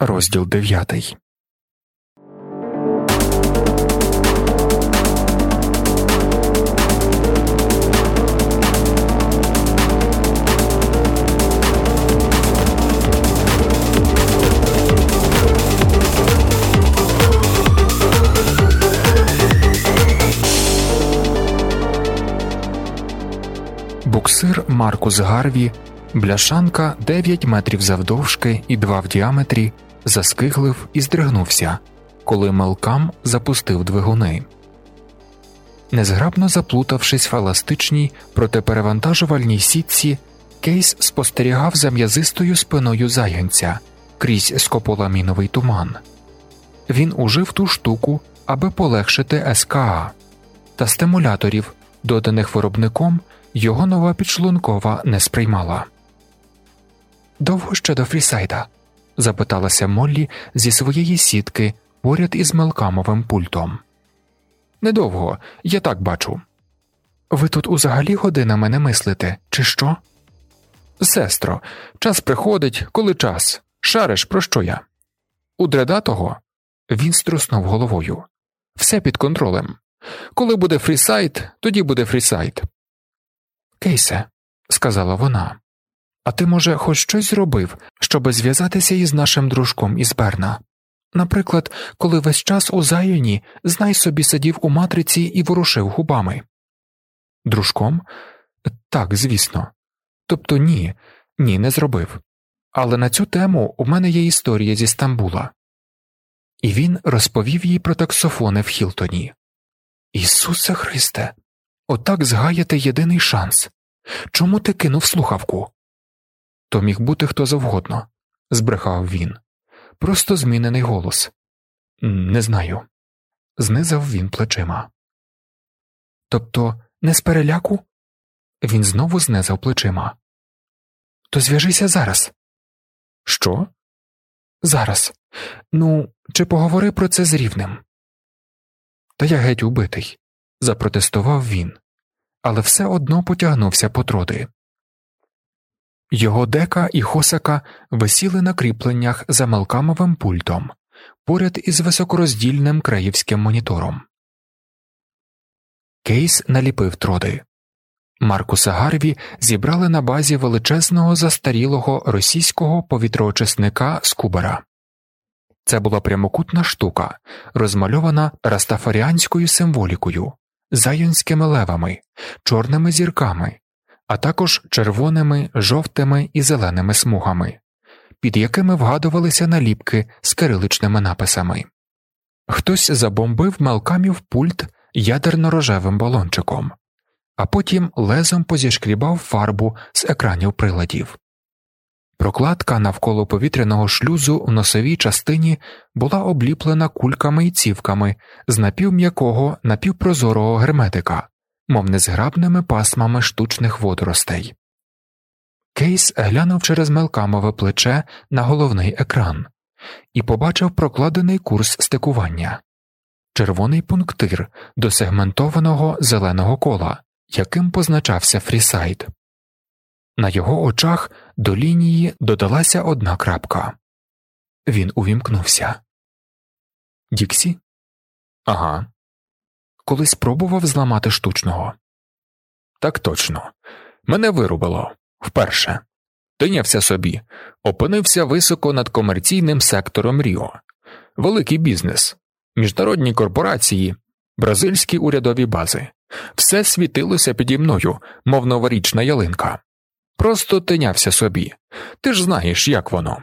Розділ дев'ятий. Буксир Маркус Гарві, бляшанка 9 метрів завдовжки і 2 в діаметрі, заскиглив і здригнувся, коли Мелкам запустив двигуни. Незграбно заплутавшись в еластичній протиперевантажувальній сітці, Кейс спостерігав за м'язистою спиною заянця крізь скополаміновий туман. Він ужив ту штуку, аби полегшити СКА та стимуляторів, доданих виробником, його нова підшлункова не сприймала. Довго ще до Фрісайда? Запиталася Моллі зі своєї сітки поряд із мелкамовим пультом. Недовго, я так бачу. Ви тут узагалі годинами не мислите, чи що? Сестро, час приходить, коли час. Шариш, про що я? У дредатого він струснув головою. Все під контролем. Коли буде фрісайт, тоді буде фрісайт. Кейсе, сказала вона, а ти, може, хоч щось зробив, щоби зв'язатися із нашим дружком із Берна? Наприклад, коли весь час у Зайоні знай собі сидів у матриці і ворушив губами. Дружком? Так, звісно. Тобто ні, ні, не зробив. Але на цю тему у мене є історія зі Стамбула. І він розповів їй про таксофони в Хілтоні. Ісусе Христе, отак згаяти єдиний шанс. Чому ти кинув слухавку? То міг бути хто завгодно, збрехав він. Просто змінений голос. Не знаю. Знизав він плечима. Тобто, не з переляку? Він знову знизав плечима. То зв'яжися зараз. Що? Зараз. Ну, чи поговори про це з рівнем? Та я геть убитий, запротестував він, але все одно потягнувся по троди. Його дека і хосака висіли на кріпленнях за мелкамовим пультом поряд із високороздільним краївським монітором. Кейс наліпив троди. Маркуса Гарві зібрали на базі величезного застарілого російського повітроочисника Скубера. Це була прямокутна штука, розмальована растафаріанською символікою, зайонськими левами, чорними зірками, а також червоними, жовтими і зеленими смугами, під якими вгадувалися наліпки з кириличними написами. Хтось забомбив Мелкамів пульт ядерно рожевим балончиком, а потім лезом позішкрібав фарбу з екранів приладів. Прокладка навколо повітряного шлюзу в носовій частині була обліплена кульками і цівками з напівм'якого напівпрозорого герметика, мов незграбними пасмами штучних водоростей. Кейс глянув через мелкамове плече на головний екран і побачив прокладений курс стикування червоний пунктир до сегментованого зеленого кола, яким позначався фрісайд. На його очах до лінії додалася одна крапка. Він увімкнувся. Діксі? Ага. Колись пробував зламати штучного. Так точно. Мене вирубило вперше. Тинявся собі, опинився високо над комерційним сектором Ріо, великий бізнес, міжнародні корпорації, бразильські урядові бази. Все світилося піді мною, мов новорічна ялинка. Просто тинявся собі, ти ж знаєш, як воно.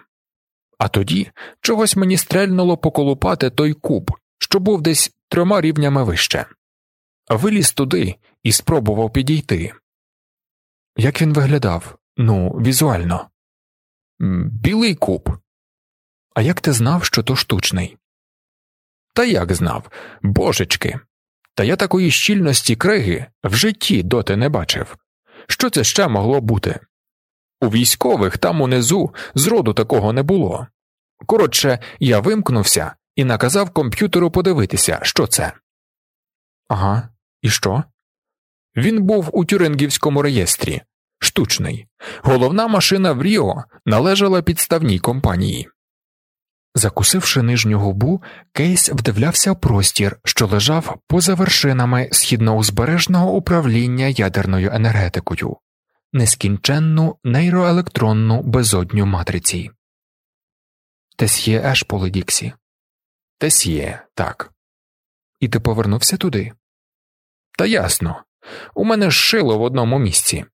А тоді чогось мені стрельнуло поколупати той куб, що був десь трьома рівнями вище. Виліз туди і спробував підійти. Як він виглядав? Ну, візуально. Білий куб. А як ти знав, що то штучний? Та як знав, божечки. Та я такої щільності криги в житті доти не бачив. Що це ще могло бути? У військових там унизу зроду такого не було. Коротше, я вимкнувся і наказав комп'ютеру подивитися, що це. Ага, і що? Він був у тюрингівському реєстрі, штучний. Головна машина в Ріо належала підставній компанії. Закусивши нижню губу, Кейс вдивлявся в простір, що лежав поза вершинами східноузбережного управління ядерною енергетикою, нескінченну нейроелектронну безодню матриці. Тесьє Ешполи, Діксі. Тесьє, так. І ти повернувся туди? Та ясно. У мене шило в одному місці.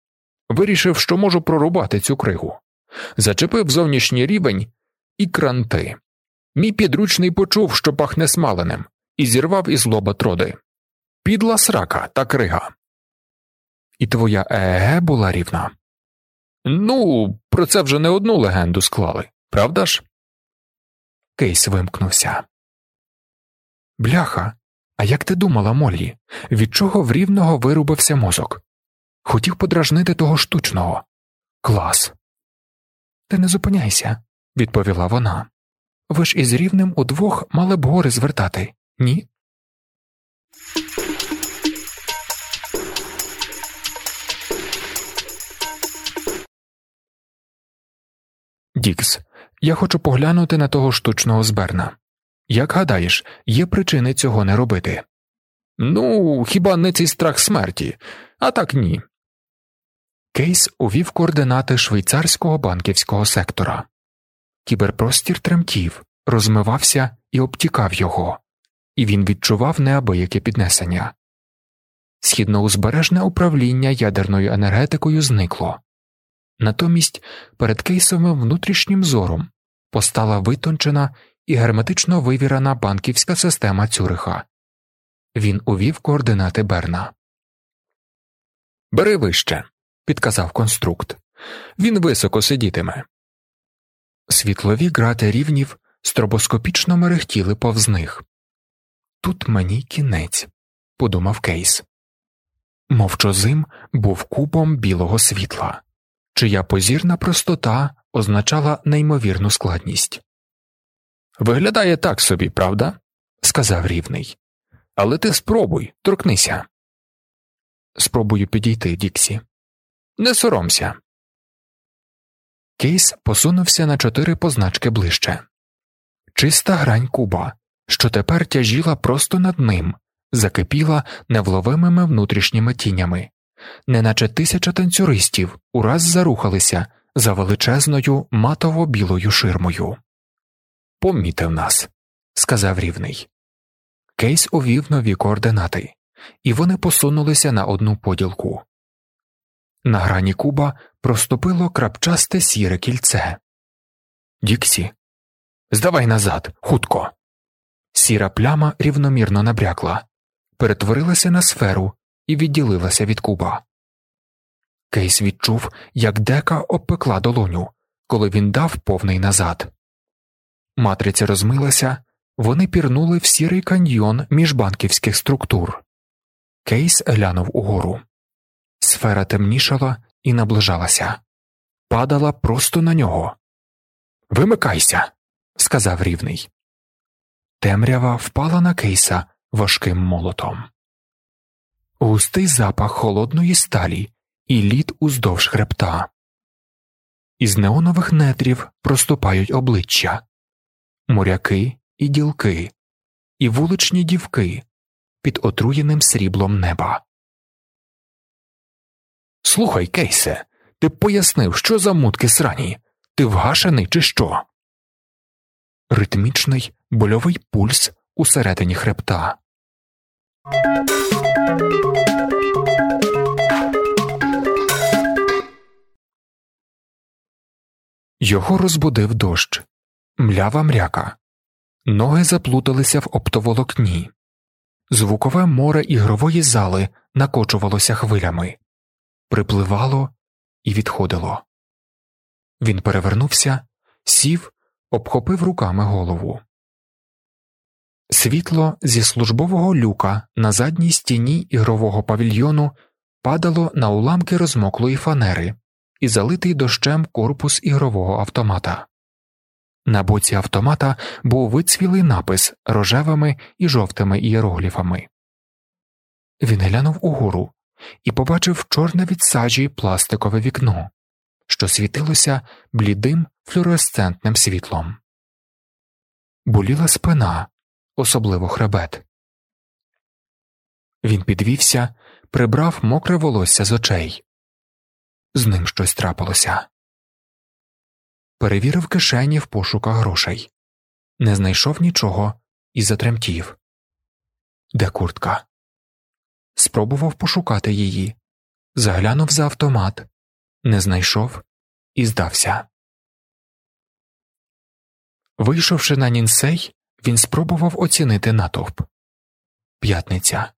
Вирішив, що можу прорубати цю кригу. Зачепив зовнішній рівень і кранти. Мій підручний почув, що пахне смаленим, і зірвав із лоба троди. Підла срака та крига. І твоя ЕЕГ була рівна? Ну, про це вже не одну легенду склали, правда ж? Кейс вимкнувся. Бляха. А як ти думала, Моллі, від чого в рівного вирубався мозок? Хотів подражнити того штучного. Клас. Ти не зупиняйся, відповіла вона. Ви ж із рівним удвох мали б гори звертати, ні? Дікс, я хочу поглянути на того штучного Зберна. Як гадаєш, є причини цього не робити? Ну, хіба не цей страх смерті, а так ні. Кейс увів координати швейцарського банківського сектора. Кіберпростір тремтів, розмивався і обтікав його, і він відчував неабияке піднесення. Східноузбережне управління ядерною енергетикою зникло. Натомість перед кейсовим внутрішнім зором постала витончена і герметично вивірена банківська система Цюриха. Він увів координати Берна. Бери вище, підказав конструкт. Він високо сидітиме. Світлові грати рівнів стробоскопічно мерехтіли повз них. Тут мені кінець, подумав Кейс. Мовчозим був кубом білого світла, чия позірна простота означала неймовірну складність. Виглядає так собі, правда? сказав рівний. Але ти спробуй, торкнися. Спробую підійти, Діксі. Не соромся. Кейс посунувся на чотири позначки ближче. Чиста грань куба, що тепер тяжіла просто над ним, закипіла невловимими внутрішніми тінями, неначе тисяча танцюристів ураз зарухалися за величезною матово білою ширмою. Помітив нас, сказав рівний. Кейс увів нові координати, і вони посунулися на одну поділку. На грані куба проступило крапчасте сіре кільце. Діксі, здавай назад, хутко. Сіра пляма рівномірно набрякла, перетворилася на сферу і відділилася від куба. Кейс відчув, як дека обпекла долоню, коли він дав повний назад. Матриця розмилася, вони пірнули в сірий каньйон міжбанківських структур. Кейс глянув угору. Сфера темнішала і наближалася, падала просто на нього. Вимикайся, сказав рівний. Темрява впала на кейса важким молотом. Густий запах холодної сталі і лід уздовж хребта. Із неонових нетрів проступають обличчя моряки і ділки, і вуличні дівки під отруєним сріблом неба. Слухай, Кейсе, ти пояснив, що за мутки срані? Ти вгашений, чи що? Ритмічний больовий пульс усередині хребта. Його розбудив дощ, млява мряка, ноги заплуталися в оптоволокні, звукове море ігрової зали накочувалося хвилями, припливало і відходило. Він перевернувся, сів, обхопив руками голову. Світло зі службового люка на задній стіні ігрового павільйону падало на уламки розмоклої фанери і залитий дощем корпус ігрового автомата. На боці автомата був вицвілий напис рожевими і жовтими ієрогліфами. Він глянув угору і побачив чорне від сажі пластикове вікно, що світилося блідим флюоресцентним світлом. боліла спина, особливо хребет. Він підвівся, прибрав мокре волосся з очей. З ним щось трапилося. Перевірив кишені в пошуках грошей, не знайшов нічого і затремтів. Де куртка? Спробував пошукати її, заглянув за автомат, не знайшов і здався. Вийшовши на нінсей, він спробував оцінити натовп. П'ятниця.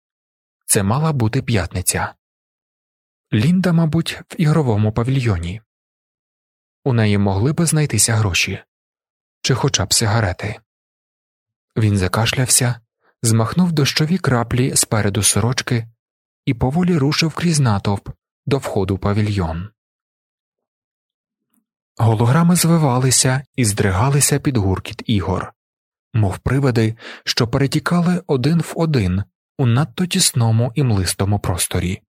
Це мала бути п'ятниця. Лінда, мабуть, в ігровому павільйоні. У неї могли би знайтися гроші чи хоча б сигарети. Він закашлявся, змахнув дощові краплі спереду сорочки і поволі рушив крізь натовп до входу в павільйон. Голограми звивалися і здригалися під гуркіт ігор, мов привиди, що перетікали один в один у надто тісному і млистому просторі,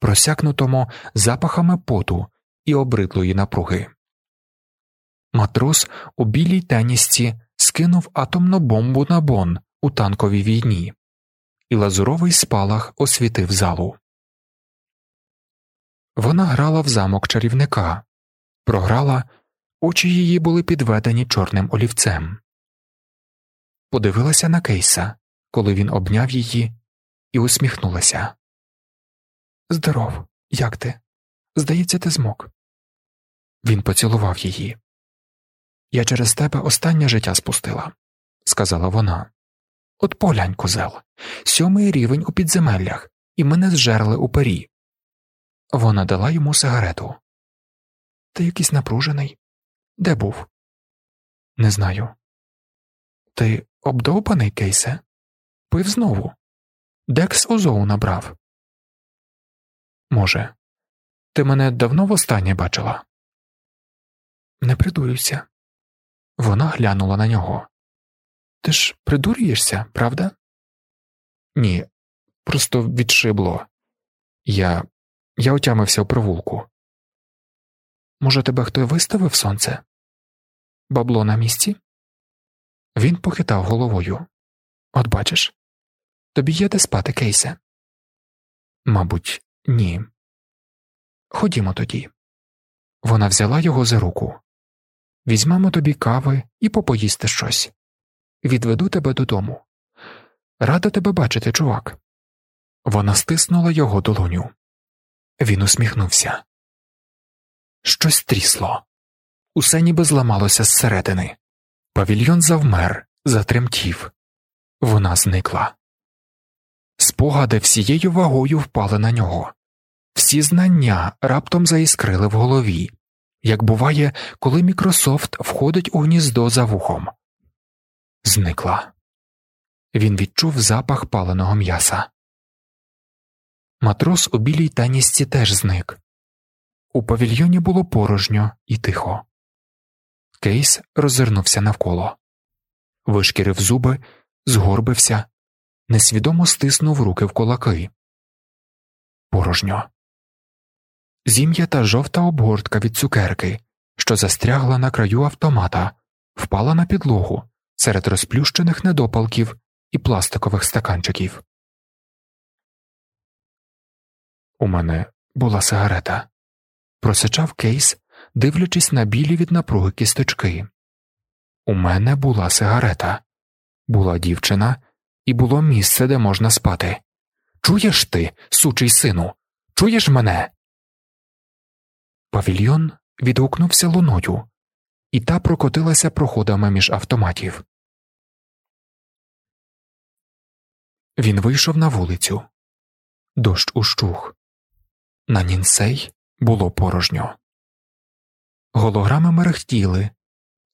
просякнутому запахами поту і обридлої напруги. Матрос у білій тенісці скинув атомну бомбу на бон у танковій війні, і лазуровий спалах освітив залу. Вона грала в замок чарівника, програла, очі її були підведені чорним олівцем. Подивилася на кейса, коли він обняв її, і усміхнулася. Здоров, як ти? Здається, ти змок. Він поцілував її. Я через тебе останнє життя спустила, сказала вона. От поглянь, козел, сьомий рівень у підземеллях, і мене зжерли у пері. Вона дала йому сигарету. Ти якийсь напружений? Де був? Не знаю. Ти обдовбаний, кейсе? Пив знову. Декс озоу набрав. Може, ти мене давно востаннє бачила? Не придурюйся. Вона глянула на нього. Ти ж придурюєшся, правда? Ні, просто відшибло. Я Я отямився у провулку. Може, тебе хто виставив сонце? Бабло на місці? Він похитав головою. От бачиш, тобі є де спати, Кейсе? Мабуть, ні. Ходімо тоді. Вона взяла його за руку. Візьмемо тобі кави і попоїсти щось. Відведу тебе додому. Рада тебе бачити, чувак. Вона стиснула його долоню. Він усміхнувся. Щось трісло. Усе ніби зламалося зсередини. Павільйон завмер, затремтів. Вона зникла. Спогади всією вагою впали на нього. Всі знання раптом заіскрили в голові, як буває, коли Мікрософт входить у гніздо за вухом. Зникла. Він відчув запах паленого м'яса. Матрос у білій танісці теж зник. У павільйоні було порожньо і тихо. Кейс роззирнувся навколо, вишкірив зуби, згорбився, несвідомо стиснув руки в кулаки. Порожньо. Зім'ята жовта обгортка від цукерки, що застрягла на краю автомата, впала на підлогу серед розплющених недопалків і пластикових стаканчиків. У мене була сигарета. Просичав кейс, дивлячись на білі від напруги кісточки. У мене була сигарета, була дівчина, і було місце, де можна спати. Чуєш ти, сучий сину, чуєш мене? Павільйон відгукнувся луною, і та прокотилася проходами між автоматів. Він вийшов на вулицю. Дощ ущух. На нінсей було порожньо. Голограми мерехтіли,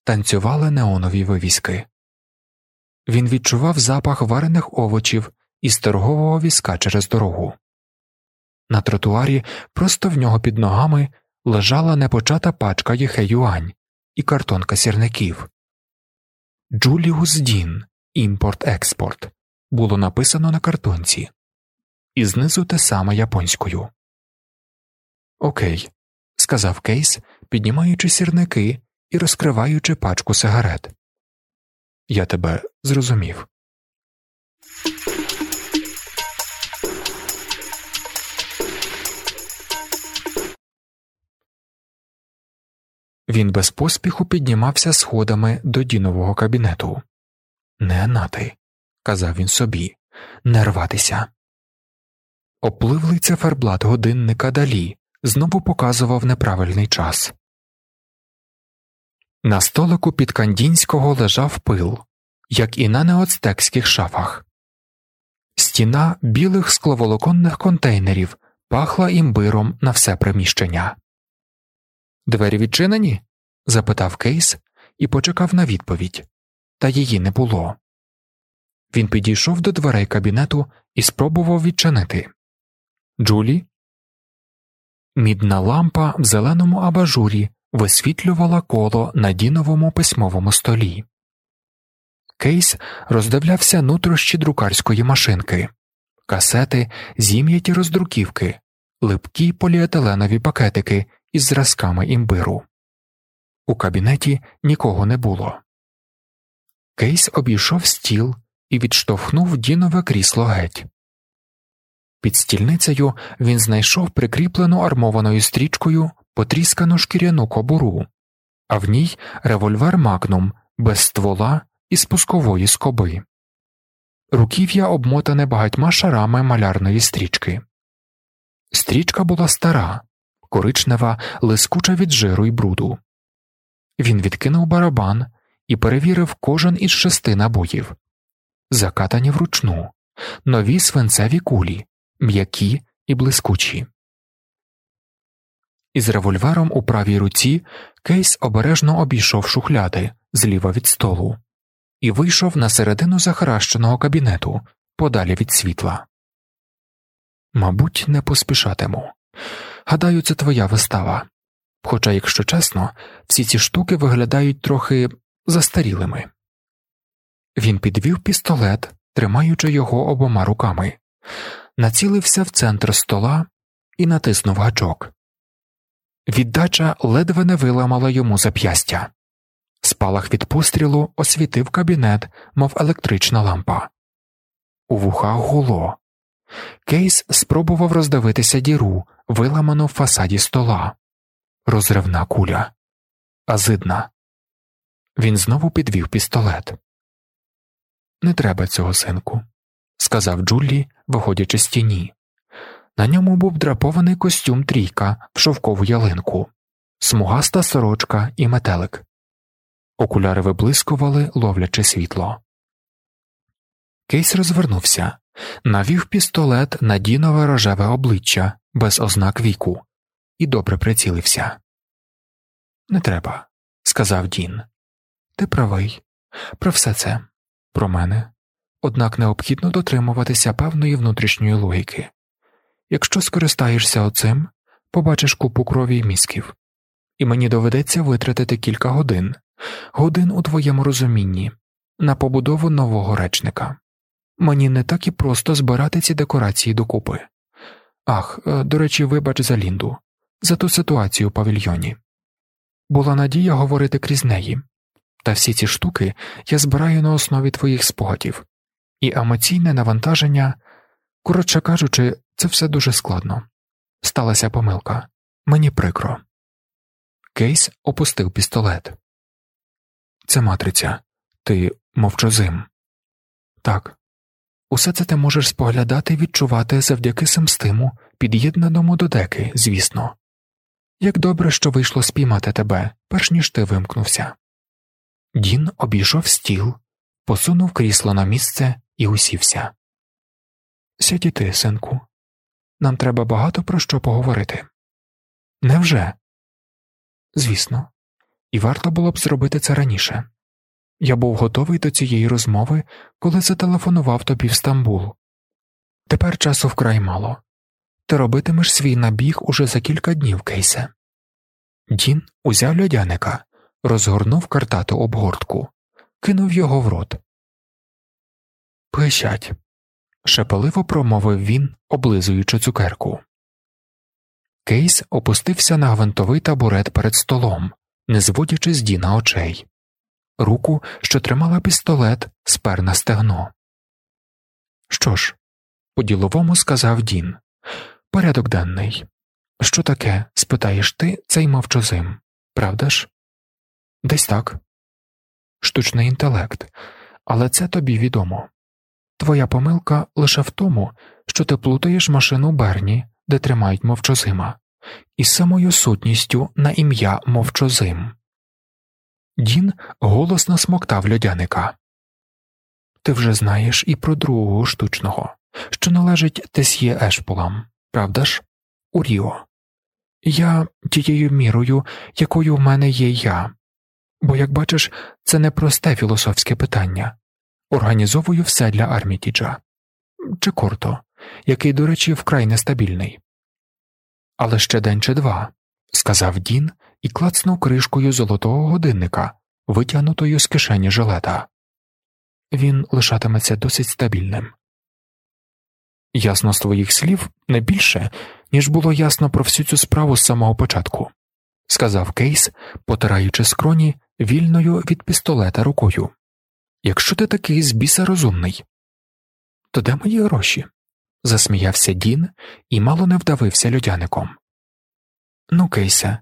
танцювали неонові вивіски. Він відчував запах варених овочів із торгового візка через дорогу. На тротуарі просто в нього під ногами лежала непочата пачка єхеюань і картонка сірників. Джуліус Дін, імпорт експорт було написано на картонці, і знизу те саме японською. Окей, сказав Кейс, піднімаючи сірники і розкриваючи пачку сигарет. Я тебе зрозумів. Він без поспіху піднімався сходами до Дінового кабінету. Не нати, казав він собі, не рватися. Опливлий циферблат годинника далі знову показував неправильний час. На столику під Кандінського лежав пил, як і на неоцтекських шафах. Стіна білих скловолоконних контейнерів пахла імбиром на все приміщення. Двері відчинені? запитав Кейс і почекав на відповідь, та її не було. Він підійшов до дверей кабінету і спробував відчинити. Джулі. Мідна лампа в зеленому абажурі висвітлювала коло на діновому письмовому столі. Кейс роздивлявся нутрощі друкарської машинки, касети, зім'яті роздруківки, липкі поліетиленові пакетики із зразками імбиру. У кабінеті нікого не було. Кейс обійшов стіл і відштовхнув Дінове крісло геть. Під стільницею він знайшов прикріплену армованою стрічкою потріскану шкіряну кобуру, а в ній револьвер Магнум без ствола і спускової скоби. Руків'я обмотане багатьма шарами малярної стрічки. Стрічка була стара, коричнева, лискуча від жиру й бруду. Він відкинув барабан і перевірив кожен із шести набоїв, закатані вручну, нові свинцеві кулі, м'які і блискучі. Із револьвером у правій руці Кейс обережно обійшов шухляди зліва від столу і вийшов на середину захаращеного кабінету подалі від світла. Мабуть, не поспішатиму. Гадаю, це твоя вистава. Хоча, якщо чесно, всі ці штуки виглядають трохи застарілими. Він підвів пістолет, тримаючи його обома руками, націлився в центр стола і натиснув гачок. Віддача ледве не виламала йому зап'ястя. Спалах від пострілу освітив кабінет, мов електрична лампа. У вухах гуло. Кейс спробував роздивитися діру, виламану в фасаді стола. Розривна куля. Азидна. Він знову підвів пістолет. Не треба цього, синку, сказав Джуллі, виходячи з тіні. На ньому був драпований костюм трійка в шовкову ялинку, смугаста сорочка і метелик. Окуляри виблискували, ловлячи світло. Кейс розвернувся, навів пістолет на дінове рожеве обличчя без ознак віку, і добре прицілився. Не треба, сказав Дін. Ти правий. Про все це, про мене. Однак необхідно дотримуватися певної внутрішньої логіки. Якщо скористаєшся оцим, побачиш купу крові й мізків, і мені доведеться витратити кілька годин, годин у твоєму розумінні, на побудову нового речника. Мені не так і просто збирати ці декорації докупи. Ах, е, до речі, вибач за Лінду, за ту ситуацію у павільйоні. Була надія говорити крізь неї, та всі ці штуки я збираю на основі твоїх спогадів, і емоційне навантаження, коротше кажучи, це все дуже складно. Сталася помилка, мені прикро. Кейс опустив пістолет. Це матриця, ти мовчозим. Так, усе це ти можеш споглядати і відчувати завдяки семстиму, під'єднаному до деки, звісно. Як добре, що вийшло спіймати тебе, перш ніж ти вимкнувся. Дін обійшов стіл, посунув крісло на місце і усівся. Сядь і ти, синку, нам треба багато про що поговорити. Невже? Звісно, і варто було б зробити це раніше. Я був готовий до цієї розмови, коли зателефонував тобі в Стамбул. Тепер часу вкрай мало. Ти робитимеш свій набіг уже за кілька днів, Кейсе. Дін узяв льодяника, розгорнув картату обгортку, кинув його в рот. Пищать. шепеливо промовив він, облизуючи цукерку. Кейс опустився на гвинтовий табурет перед столом, не зводячи з Діна очей. Руку, що тримала пістолет, спер на стегно. Що ж, по діловому сказав Дін, порядок денний. Що таке, спитаєш ти, цей мовчозим, правда ж? Десь так. Штучний інтелект, але це тобі відомо. Твоя помилка лише в тому, що ти плутаєш машину Берні, де тримають мовчозима, із самою сутністю на ім'я мовчозим. Дін голосно смоктав льодяника. Ти вже знаєш і про другого штучного, що належить Тесьє Ешполам, правда ж? У Ріо. Я тією мірою, якою в мене є я, бо, як бачиш, це не просте філософське питання. Організовую все для Армітіджа чи Корто, який, до речі, вкрай нестабільний. Але ще день чи два, сказав Дін і клацнув кришкою золотого годинника, витягнутою з кишені жилета. Він лишатиметься досить стабільним. Ясно з твоїх слів не більше, ніж було ясно про всю цю справу з самого початку, сказав Кейс, потираючи скроні вільною від пістолета рукою. Якщо ти такий з біса розумний, то де мої гроші? засміявся Дін і мало не вдавився льодяником. Ну, Кейсе,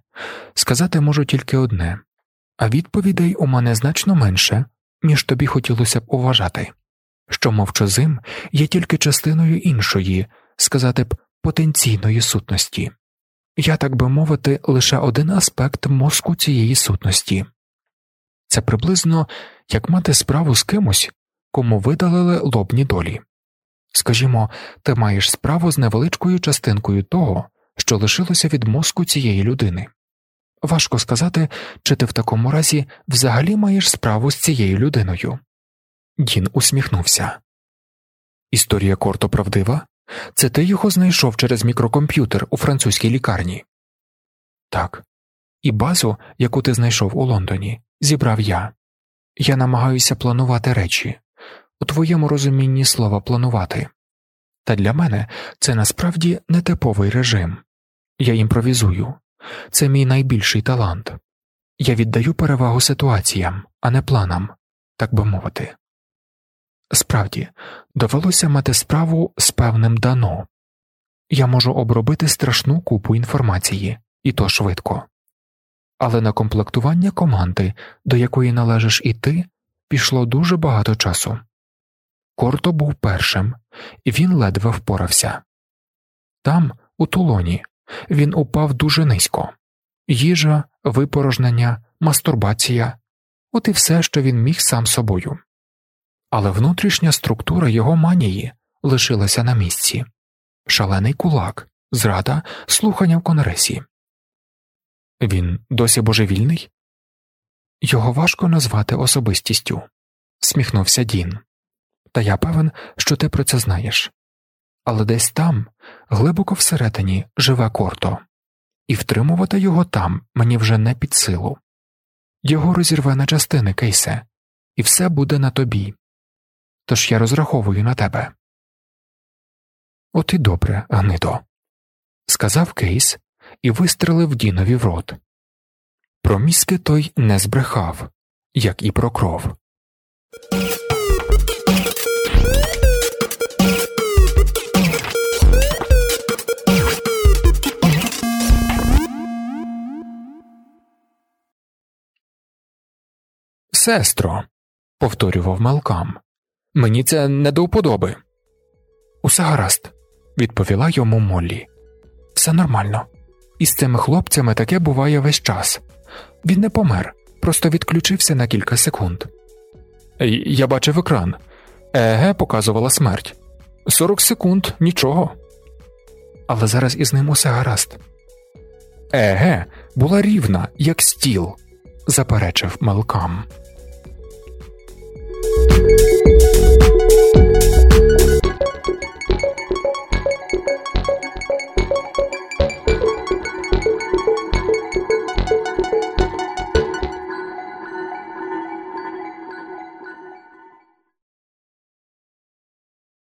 сказати можу тільки одне, а відповідей у мене значно менше, ніж тобі хотілося б уважати, що мовчозим є тільки частиною іншої, сказати б, потенційної сутності. Я, так би мовити, лише один аспект мозку цієї сутності. Це приблизно як мати справу з кимось, кому видалили лобні долі. Скажімо, ти маєш справу з невеличкою частинкою того, що лишилося від мозку цієї людини. Важко сказати, чи ти в такому разі взагалі маєш справу з цією людиною. Дін усміхнувся. Історія корто правдива? Це ти його знайшов через мікрокомп'ютер у французькій лікарні? Так. І базу, яку ти знайшов у Лондоні, зібрав я. Я намагаюся планувати речі у твоєму розумінні слова планувати. Та для мене це насправді нетиповий режим. Я імпровізую, це мій найбільший талант. Я віддаю перевагу ситуаціям, а не планам, так би мовити. Справді, довелося мати справу з певним дано я можу обробити страшну купу інформації, і то швидко. Але на комплектування команди, до якої належиш і ти, пішло дуже багато часу. Корто був першим, і він ледве впорався. Там, у тулоні, він упав дуже низько їжа, випорожнення, мастурбація от і все, що він міг сам собою. Але внутрішня структура його манії лишилася на місці шалений кулак, зрада, слухання в конгресі. Він досі божевільний? Його важко назвати особистістю, сміхнувся Дін. Та я певен, що ти про це знаєш. Але десь там, глибоко всередині, живе корто, і втримувати його там мені вже не під силу. Його розірве на частини, Кейсе, і все буде на тобі. Тож я розраховую на тебе. От і добре, Гнидо, сказав Кейс і вистрелив Дінові в рот. Про мізки той не збрехав, як і про кров. Сестро, повторював Малкам, мені це не до вподоби. Усе гаразд, відповіла йому Моллі. Все нормально. Із цими хлопцями таке буває весь час. Він не помер, просто відключився на кілька секунд. Я бачив екран. Еге показувала смерть. Сорок секунд нічого. Але зараз із ним усе гаразд. Еге, була рівна, як стіл, заперечив Мелкам. Thank you.